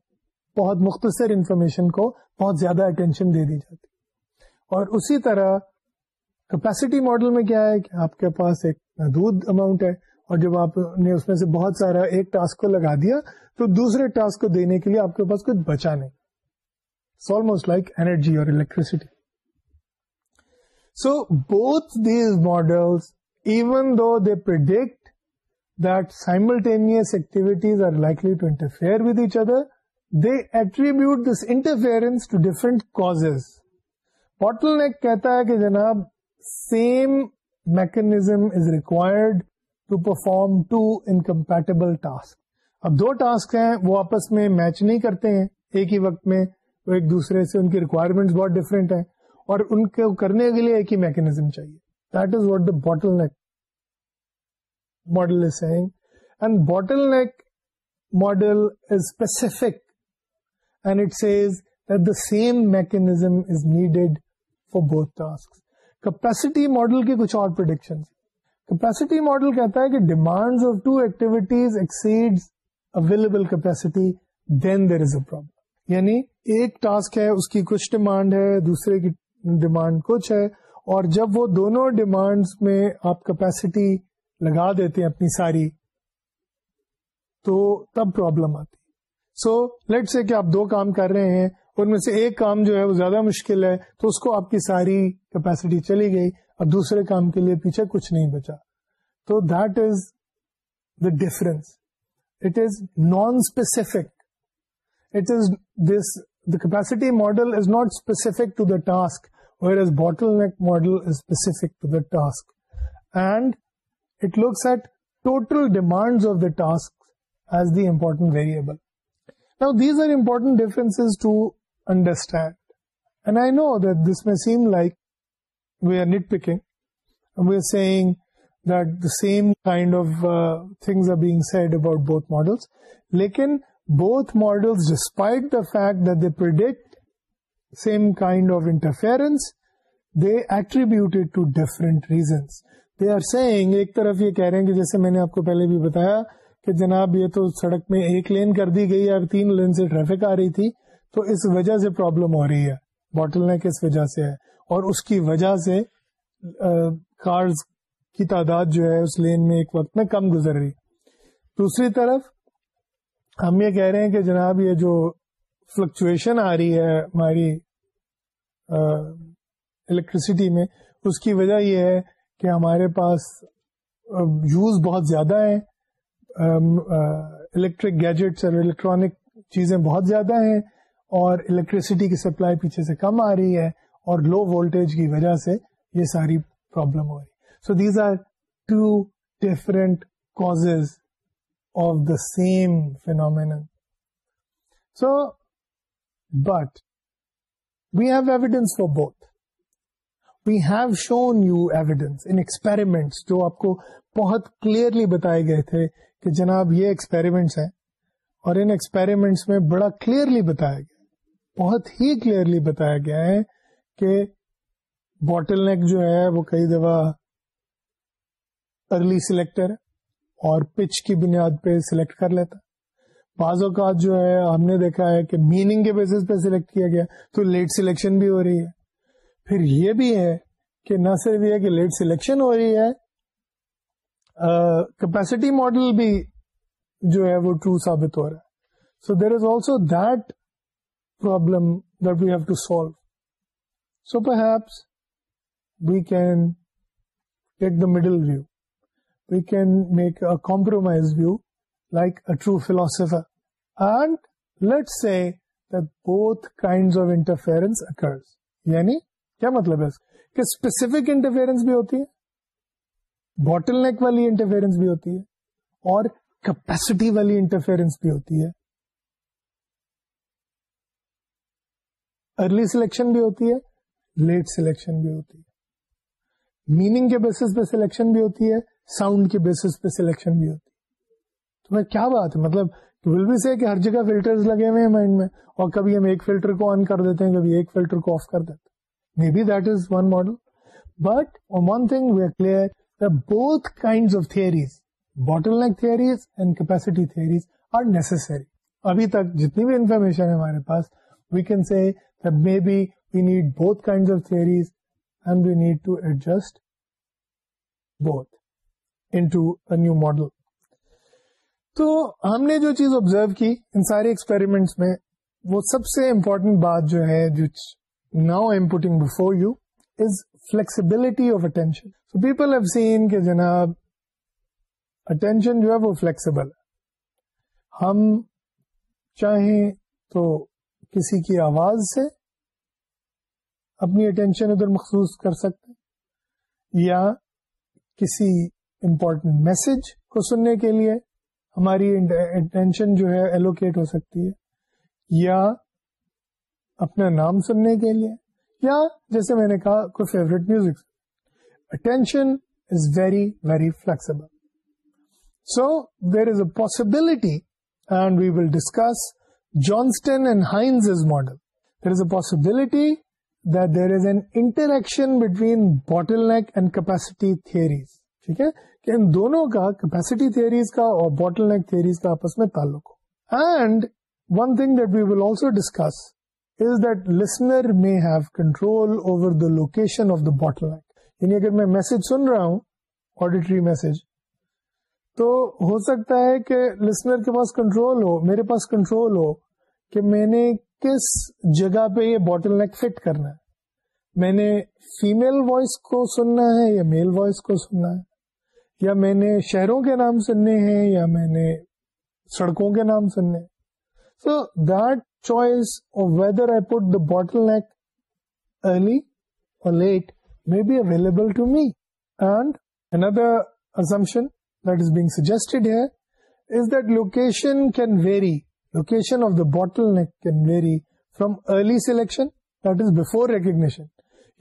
بہت مختصر انفارمیشن کو بہت زیادہ اٹینشن دے دی جاتی اور اسی طرح کیپیسٹی ماڈل میں کیا ہے کہ آپ کے پاس ایک محدود اماؤنٹ ہے اور جب آپ نے اس میں سے بہت سارا ایک ٹاسک کو لگا دیا تو دوسرے ٹاسک کو دینے کے لیے آپ کے پاس کچھ بچا نہیں آلموسٹ لائک اینرجی اور electricity so both these models even though they predict that simultaneous activities are likely to interfere with each other, they attribute this interference to different causes. Bottleneck کہتا ہے کہ جناب same mechanism is required to perform two incompatible tasks. اب دو tasks ہیں وہ آپس میں match نہیں کرتے ہیں ایک ہی وقت میں وہ ایک دوسرے سے ان کی requirements بہت different ہیں اور ان کو کرنے کے لیے ایک ہی mechanism چاہیے. That is what the bottleneck model is saying and bottleneck model is specific and it says that the same mechanism is needed for both tasks. Capacity model ki kuch aur predictions. Capacity model kehta hai ki demands of two activities exceeds available capacity then there is a problem. Yani ایک task ہے اس کی کچھ demand ہے دوسرے کی demand کچھ ہے اور جب وہ دونوں ڈیمانڈ میں آپ کیپیسٹی لگا دیتے ہیں اپنی ساری تو تب پرابلم آتی سو لیٹ سے کہ آپ دو کام کر رہے ہیں ان میں سے ایک کام جو ہے وہ زیادہ مشکل ہے تو اس کو آپ کی ساری کیپیسٹی چلی گئی اور دوسرے کام کے لیے پیچھے کچھ نہیں بچا تو that is the difference it is non specific it is this the capacity model is not specific to the task where is bottleneck model is specific to the task and same kind of thing are being said about both models لیکن both model despite the fact same kind of interference they entered to different reasons they are ایک طرف یہ کہہ رہے ہیں کہ جیسے میں نے آپ کو پہلے بھی بتایا کہ جناب یہ تو سڑک میں ایک لین کر دی گئی ہے اور تین لین سے ٹریفک آ رہی تھی تو اس وجہ سے پرابلم ہو رہی ہے نیک اس وجہ سے ہے اور اس کی وجہ سے کارز کی تعداد جو ہے اس لین میں ایک وقت میں کم گزر رہی دوسری طرف ہم یہ کہہ رہے ہیں کہ جناب یہ جو فلکچویشن آ رہی ہے ہماری الیکٹریسٹی میں اس کی وجہ یہ ہے کہ ہمارے پاس یوز بہت زیادہ ہیں الیکٹرک گیجٹس اور الیکٹرانک چیزیں بہت زیادہ ہیں اور الیکٹریسٹی کی سپلائی پیچھے سے کم آ رہی ہے اور لو وولٹیج کی وجہ سے یہ ساری پرابلم ہو رہی so these are two different cause of the same phenomenon so but we have evidence for both we have shown you evidence in experiments جو آپ کو بہت کلیئرلی بتائے گئے تھے کہ جناب یہ ایکسپیریمنٹس ہیں اور ان ایکسپیریمنٹس میں بڑا کلیئرلی بتایا گیا بہت ہی کلیئرلی بتایا گیا ہے کہ بوٹل نیک جو ہے وہ کئی دفعہ ارلی سلیکٹر اور پچ کی بنیاد پہ سلیکٹ کر لیتا بعض اوقات جو ہے ہم نے دیکھا ہے کہ میننگ کے بیسس پہ سلیکٹ کیا گیا تو لیٹ سلیکشن بھی ہو رہی ہے پھر یہ بھی ہے کہ نہ صرف یہ کہ لیٹ سلیکشن ہو رہی ہے کیپیسٹی uh, ماڈل بھی جو ہے وہ ٹرو ثابت ہو رہا ہے so there is also that that problem we have to solve so perhaps we can take the middle view we can make a compromise view like a true philosopher and let say یعنی کیا مطلب ہے کہ specific interference بھی ہوتی ہے bottle نیک والی interference بھی ہوتی ہے اور کیپیسٹی والی انٹرفیئرنس بھی ہوتی ہے ارلی سلیکشن بھی ہوتی ہے لیٹ سلیکشن بھی ہوتی ہے میننگ کے بیسس پہ سلیکشن بھی ہوتی ہے ساؤنڈ کے بیسس پہ سلیکشن بھی ہوتی ہے تو میں کیا بات ہے مطلب ول بھی سے کہ ہر جگہ فلٹرز لگے ہوئے ہیں مائنڈ میں اور کبھی ہم ایک فلٹر کو آن کر دیتے ہیں کبھی ایک فلٹر کو آف کر دیتے ہیں می both is one model model تو ہم نے جو چیز آبزرو کی ان سارے ایکسپیریمنٹس میں وہ سب سے امپورٹنٹ بات جو ہے جو before before you is flexibility of attention people have seen کہ جناب اٹینشن جو ہے وہ فلیکسیبل ہے ہم چاہیں تو کسی کی آواز سے اپنی اٹینشن ادھر مخصوص کر سکتے یا کسی امپورٹنٹ میسج کو سننے کے لیے ہماری اٹینشن جو ہے ایلوکیٹ ہو سکتی ہے یا اپنا نام سننے کے لیے یا جیسے میں نے کہا کوئی favourite music attention is very very flexible so there is a possibility and we will discuss Johnston and Heinz is model there is a possibility that there is an interaction between bottleneck and capacity theories ٹھیک ہے کہ ان دونوں کا capacity theories کا اور bottleneck theories کا آپس میں تعلق ہو and one thing that we will also discuss location of the the neck یعنی اگر میں میسج سن رہا ہوں آڈیٹری میسج تو ہو سکتا ہے کہ لسنر کے پاس کنٹرول ہو میرے پاس کنٹرول ہو کہ میں نے کس جگہ پہ یہ بوٹل نیک فٹ کرنا ہے میں نے فیمل وائس کو سننا ہے یا میل وائس کو سننا ہے یا میں نے شہروں کے نام سننے ہیں یا میں نے سڑکوں کے نام سننے so that choice of whether I put the bottleneck early or late may be available to me. And another assumption that is being suggested here is that location can vary. Location of the bottleneck can vary from early selection, that is before recognition.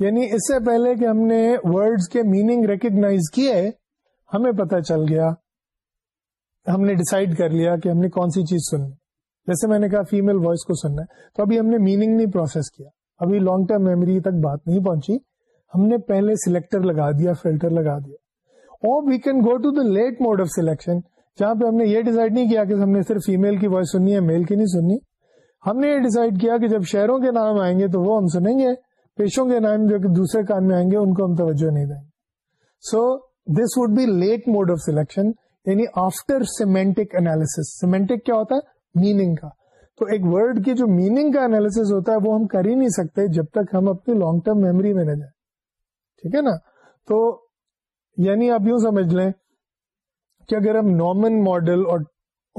یعنی اس سے پہلے کہ ہم نے words کے meaning recognise کیے ہمیں پتہ چل گیا ہم نے ڈسائڈ کر لیا کہ ہم نے کون سی چیز سننی جیسے میں نے کہا فیمل وائس کو سننا ہے تو ابھی ہم نے میننگ نہیں پروسیس کیا ابھی لانگ ٹرم میموری تک بات نہیں پہنچی ہم نے پہلے سلیکٹر لگا دیا فلٹر لگا دیا اور we can go to the late mode of selection جہاں پہ ہم نے یہ ڈیسائڈ نہیں کیا کہ ہم نے صرف فیمل کی وائس سننی ہے میل کی نہیں سننی ہم نے یہ ڈیسائڈ کیا کہ جب شہروں کے نام آئیں گے تو وہ ہم سنیں گے پیشوں کے نام جو کہ دوسرے کان میں آئیں گے ان کو ہم توجہ نہیں دیں گے so this would be late mode of selection یعنی آفٹر سیمینٹک انالیس سیمینٹک کیا ہوتا ہے میننگ کا تو ایک ورڈ کی جو میننگ کا انالیس ہوتا ہے وہ ہم کر ہی نہیں سکتے جب تک ہم اپنی لانگ ٹرم میموری میں نہ جائیں ٹھیک ہے نا تو یعنی آپ یوں سمجھ لیں کہ اگر ہم نارمن ماڈل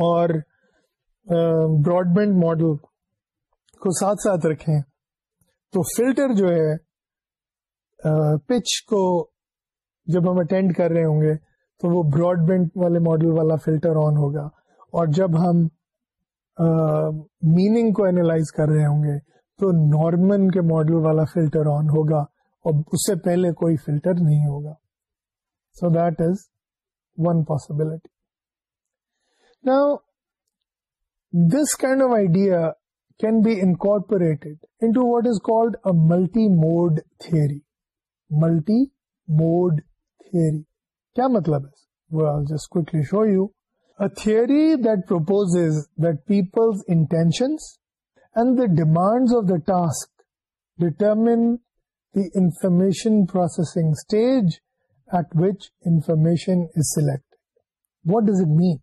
اور براڈ بینڈ ماڈل کو ساتھ ساتھ رکھیں تو فلٹر جو ہے پچ کو جب ہم اٹینڈ کر رہے ہوں گے تو وہ براڈ بینڈ والے ماڈل والا فلٹر آن ہوگا اور جب ہم میننگ کو اینالائز کر رہے ہوں گے تو نارمن کے ماڈل والا فلٹر آن ہوگا اور اس سے پہلے کوئی فلٹر نہیں ہوگا so that is one possibility نا this kind of idea can be incorporated into what is called multi mode theory multi mode theory کیا مطلب ہے theory proposes that people's intentions and the demand of the task determine the information processing stage at which information is select what does it mean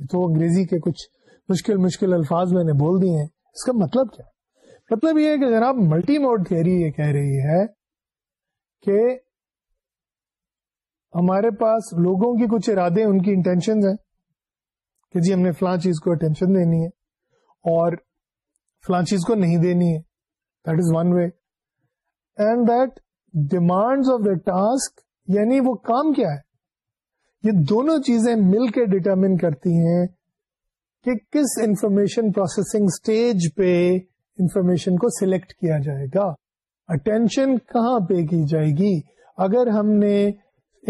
یہ تو انگریزی کے کچھ مشکل مشکل الفاظ میں نے بول دیے ہیں اس کا مطلب کیا مطلب یہ کہ جناب ملٹی موڈ تھیئری یہ کہہ رہی ہے کہ ہمارے پاس لوگوں کی کچھ ارادے ان کی انٹینشنز ہیں کہ جی ہم نے فلاں چیز کو اٹینشن دینی ہے اور فلاں چیز کو نہیں دینی ہے that that is one way and demand of the task یعنی وہ کام کیا ہے یہ دونوں چیزیں مل کے ڈٹرمن کرتی ہیں کہ کس انفارمیشن پروسیسنگ اسٹیج پہ انفارمیشن کو سلیکٹ کیا جائے گا اٹینشن کہاں پہ کی جائے گی اگر ہم نے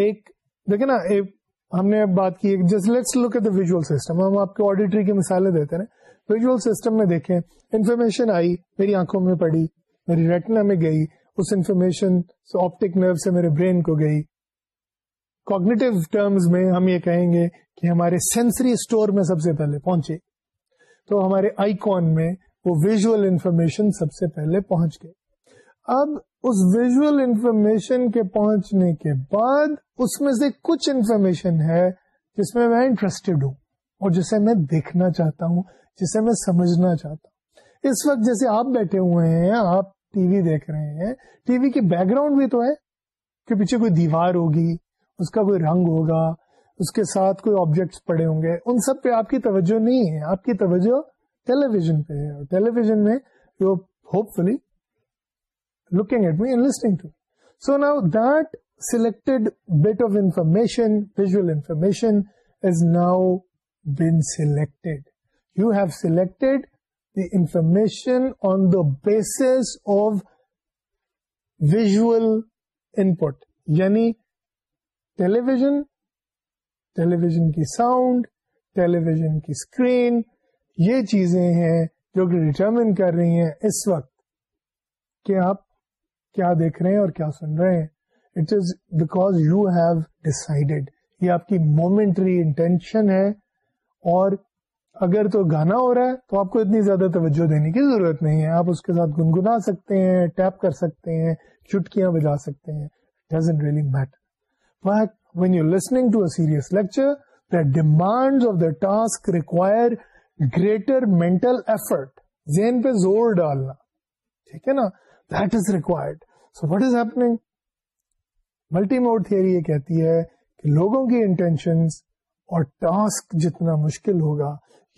ایک دیکھے نا ایک ہم نے بات کی just let's look at the visual system ہم آپ کو آڈیٹری کی مثالیں دیتے ہیں سسٹم میں دیکھیں انفارمیشن آئی میری آنکھوں میں پڑی میری ریٹنا میں گئی اس انفارمیشن آپٹک نرو سے میرے برین کو گئی کوگنیٹو ٹرمز میں ہم یہ کہیں گے کہ ہمارے سینسری اسٹور میں سب سے پہلے پہنچے تو ہمارے آئی کون میں وہ ویژل انفارمیشن سب سے پہلے پہنچ گئے اب اس ویژل انفارمیشن کے پہنچنے کے بعد اس میں سے کچھ انفارمیشن ہے جس میں میں انٹرسٹڈ ہوں اور جسے میں دیکھنا چاہتا ہوں جسے میں سمجھنا چاہتا ہوں اس وقت جیسے آپ بیٹھے ہوئے ہیں آپ ٹی وی دیکھ رہے ہیں ٹی وی کی بیک گراؤنڈ بھی تو ہے کہ پیچھے کوئی دیوار ہوگی اس کا کوئی رنگ ہوگا اس کے ساتھ کوئی آبجیکٹس پڑے ہوں گے ان سب پہ آپ کی توجہ نہیں ہے آپ کی توجہ ٹیلی ویژن پہ ہے ٹیلی ویژن میں جو hopefully looking at me and listening look at we and listening to so now that select bit of information information you have select the information on the basis of visual input یعنی television television کی sound television کی screen یہ چیزیں ہیں جو کہ determine کر رہی ہیں اس وقت کہ آپ کیا دیکھ رہے ہیں اور کیا سن رہے ہیں it is because you have decided یہ آپ کی مومنٹری انٹینشن ہے اور اگر تو گانا ہو رہا ہے تو آپ کو اتنی زیادہ توجہ دینے کی ضرورت نہیں ہے آپ اس کے ساتھ گنگنا سکتے ہیں ٹیپ کر سکتے ہیں چٹکیاں بجا سکتے ہیں doesn't really matter when you listening to a serious lecture the demand of the task require greater mental effort پہ زور ڈالنا ٹھیک ہے نا that is required so what is happening multi mode theory یہ کہتی ہے کہ لوگوں کی انٹینشن اور ٹاسک جتنا مشکل ہوگا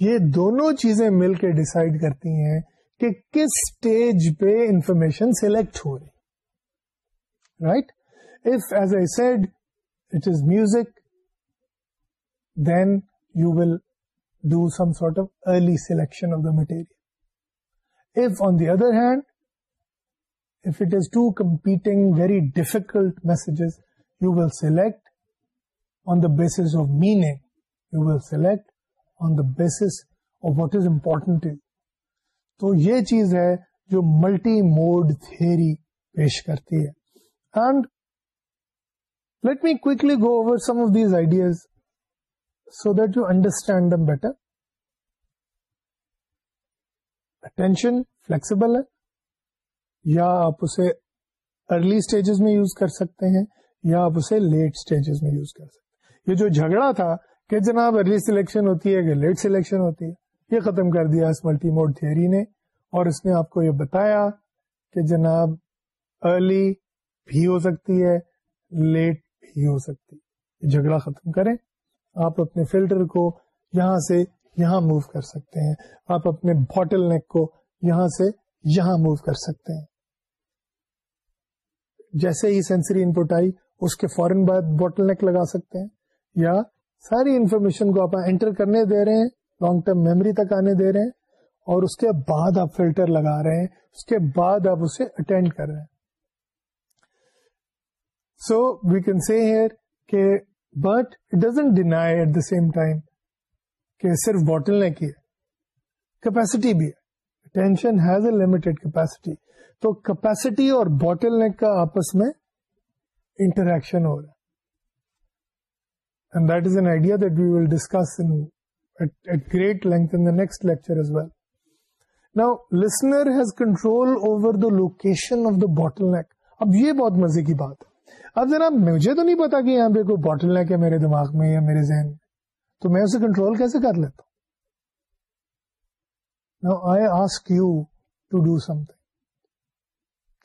یہ دونوں چیزیں مل کے ڈسائڈ کرتی ہیں کہ کس اسٹیج پہ انفارمیشن سلیکٹ ہو رہی right if as I said it is music then you will do some sort of early selection of the material if on the other hand if it is two competing very difficult messages, you You will will select on the basis of meaning. Base می نے basis of what is important تو یہ چیز ہے جو multi mode theory پیش کرتی ہے and let me go over some of these ideas so that you understand them better attention flexible ہے یا آپ اسے ارلی اسٹیجز میں یوز کر سکتے ہیں یا آپ اسے لیٹ اسٹیجز میں یوز کر سکتے ہیں یہ جو جھگڑا تھا کہ جناب ارلی سلیکشن ہوتی ہے کہ لیٹ سلیکشن ہوتی ہے یہ ختم کر دیا اس ملٹی موڈ تھیئری نے اور اس نے آپ کو یہ بتایا کہ جناب ارلی بھی ہو سکتی ہے لیٹ بھی ہو سکتی ہے جھگڑا ختم کریں آپ اپنے فلٹر کو یہاں سے یہاں موو کر سکتے ہیں آپ اپنے بوٹل نیک کو یہاں سے یہاں موو کر سکتے ہیں جیسے ہی سینسری پٹ آئی اس کے فورن بعد بوٹل نیک لگا سکتے ہیں یا ساری انفارمیشن کو آپ انٹر کرنے دے رہے ہیں لانگ ٹرم میموری تک آنے دے رہے ہیں اور اس کے بعد آپ فلٹر لگا رہے ہیں اس کے بعد آپ اسے اٹینڈ کر رہے ہیں so we can see here کہ but doesn't deny at the same time کہ صرف بوٹل نیک ہی ہے کیپیسٹی بھی ہے ہیز اے لمیٹڈ کیپیسٹی تو کیپیسٹی اور بوٹل نیک کا آپس میں انٹریکشن ہو رہا and that is an idea that we will discuss at great length in the next lecture as well now listener has control over the location of the bottleneck اب یہ بہت مزے کی بات ہے اب جناب مجھے تو نہیں پتا کہ یہاں پہ کوئی بوٹل نیک ہے میرے دماغ میں یا میرے ذہن میں تو میں اسے کنٹرول کیسے کر لیتا ہوں I ask you to do something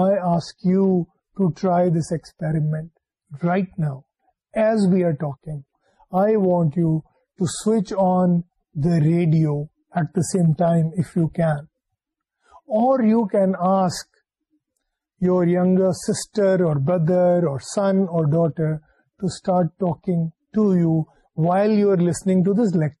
I ask you to try this experiment right now as we are talking. I want you to switch on the radio at the same time if you can, or you can ask your younger sister or brother or son or daughter to start talking to you while you are listening to this lecture.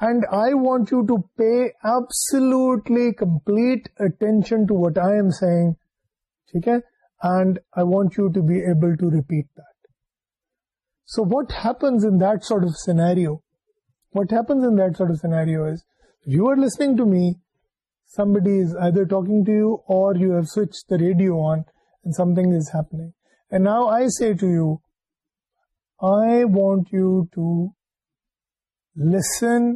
To pay absolutely complete attention to what I want you to listen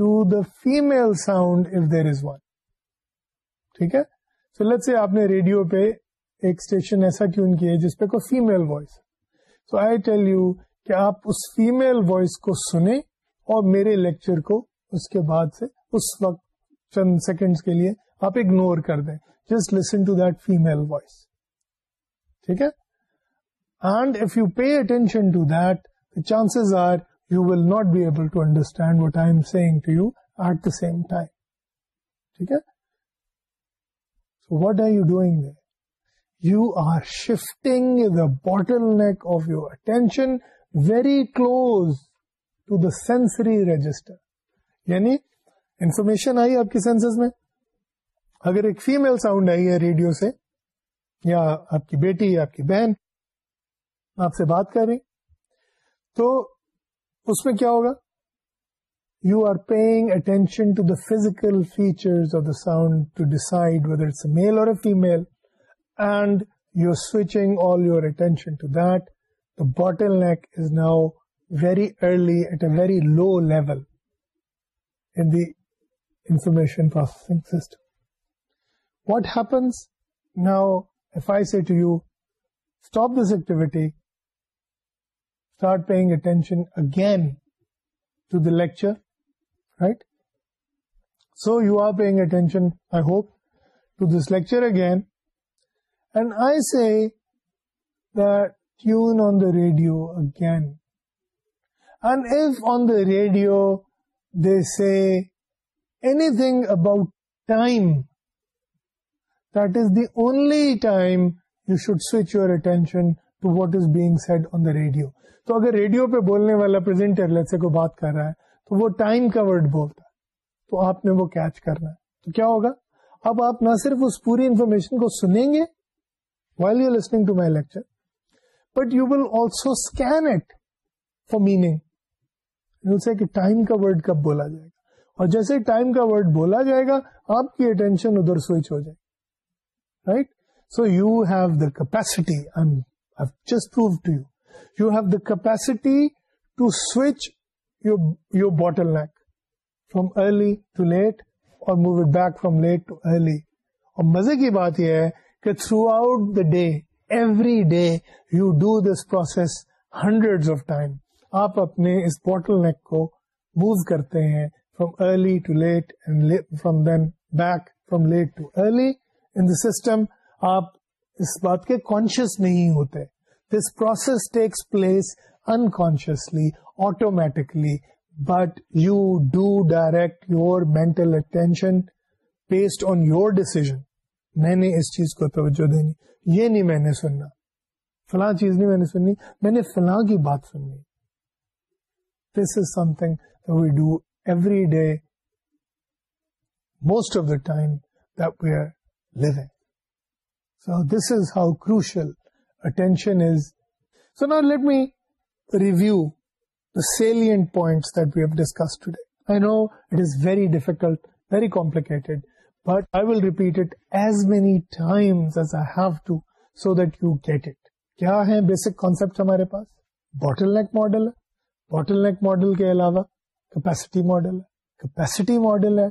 to the female sound if there is one ٹھیک ہے so let سے آپ نے radio پہ ایک station ایسا کیوں کیا جس پہ کوئی female voice so I tell you کہ آپ اس فیمل وائس کو سنیں اور میرے لیکچر کو اس کے بعد سے اس وقت چند سیکنڈ کے لیے آپ اگنور کر دیں just listen to that female voice ٹھیک ہے and if you pay attention to that chances are will not be able to understand what آئیگ to you at the same time ٹھیک ہے یو آر شیک آف یورینشن very close to the sensory register یعنی information آئی آپ کی senses میں اگر ایک فیمل ساؤنڈ آئی ہے ریڈیو سے یا آپ کی بیٹی یا آپ کی بہن آپ سے بات کر رہی تو اس میں کیا ہوگا you are paying attention to the physical feature sound to decide whether it's male or female and you are switching all your attention to that the bottle neck is now very early at a very low level in the information processing system what happens now if I say to you stop this activity start paying attention again to the lecture, right? So you are paying attention, I hope, to this lecture again. And I say that tune on the radio again. And if on the radio they say anything about time, that is the only time you should switch your attention to what is being said on the radio تو اگر radio پہ بولنے والا presenter لیسے کو بات کر رہا ہے تو وہ ٹائم کا ورڈ بولتا ہے تو آپ نے وہ کیچ کرنا ہے تو کیا ہوگا اب آپ نہ صرف اس پوری انفارمیشن کو سنیں گے while you listening to my lecture but you will also scan it for meaning کہ ٹائم کا ورڈ کب بولا جائے گا اور جیسے ٹائم کا ورڈ بولا جائے گا آپ کی اٹینشن ادھر سوئچ ہو جائے گی right so you have the capacity I مزے کی بات یہ ہے کہ throughout the day every day you do this process hundred of time آپ اپنے اس بوٹل نیک کو موو کرتے ہیں from early to late and from then back from late to early in the system آپ اس بات کے کانشیس نہیں ہوتے this process takes place unconsciously automatically but you do direct your mental attention based on your decision میں نے اس چیز کو توجہ دینی یہ نہیں میں نے سننا فلاں چیز نہیں میں نے سننی میں نے فلاں کی بات سننی this is something we do every day most of the time that we are living this is how کروشلشن difficult varied but repeat you get it کیا ہے بیسک کانسپٹ ہمارے پاس بوٹل نیک ماڈل ہے بوٹل نیک ماڈل کے علاوہ capacity model ہے model ہے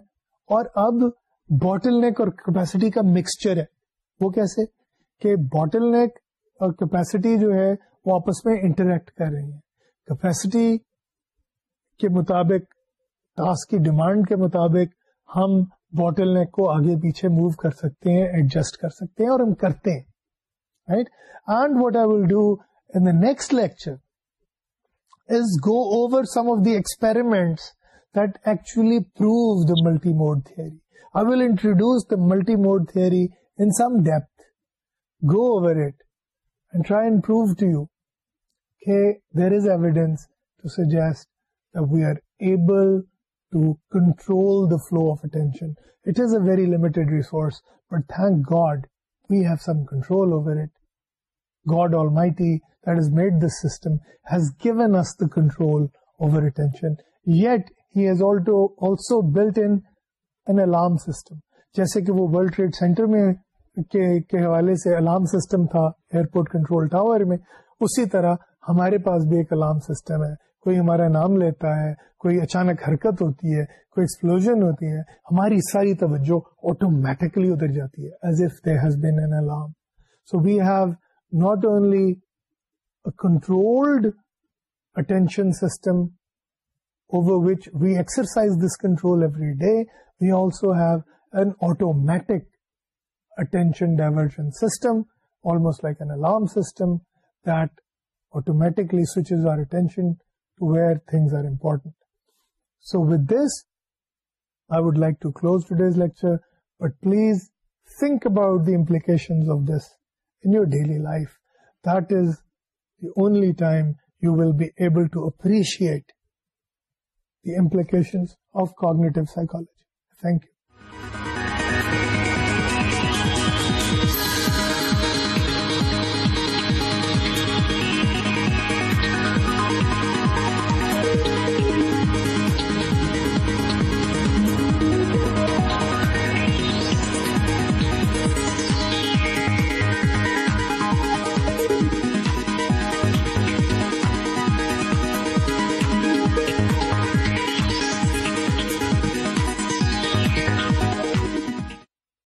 اور اب بوٹل نیک اور مکسچر ہے وہ کیسے کہ بوٹل نیک اور کیپیسٹی جو ہے وہ آپس میں انٹریکٹ کر رہی ہے ڈیمانڈ کے مطابق ہم بوٹل نیک کو آگے پیچھے موو کر سکتے ہیں ایڈجسٹ کر سکتے ہیں اور ہم کرتے ہیں right and what I will do in next lecture is go over some of the experiment that actually prove the multi mode theory I will introduce multi mode theory flow offence god we has made the system yet has built an alarm system جیسے کہ وہ centre میں کے کے حوالے سے alarm system تھا airport control tower میں اسی طرح ہمارے پاس بھی ایک الارم سسٹم ہے کوئی ہمارا نام لیتا ہے کوئی اچانک حرکت ہوتی ہے کوئی ایکسپلوژن ہوتی ہے ہماری ساری توجہ آٹومیٹکلی ادھر جاتی ہے as if been an alarm so we have not only controlled attention system over which we exercise this control every day we also an automatic some almost like systems but please think about دیشن daily life then we'll be able to appreciate the implication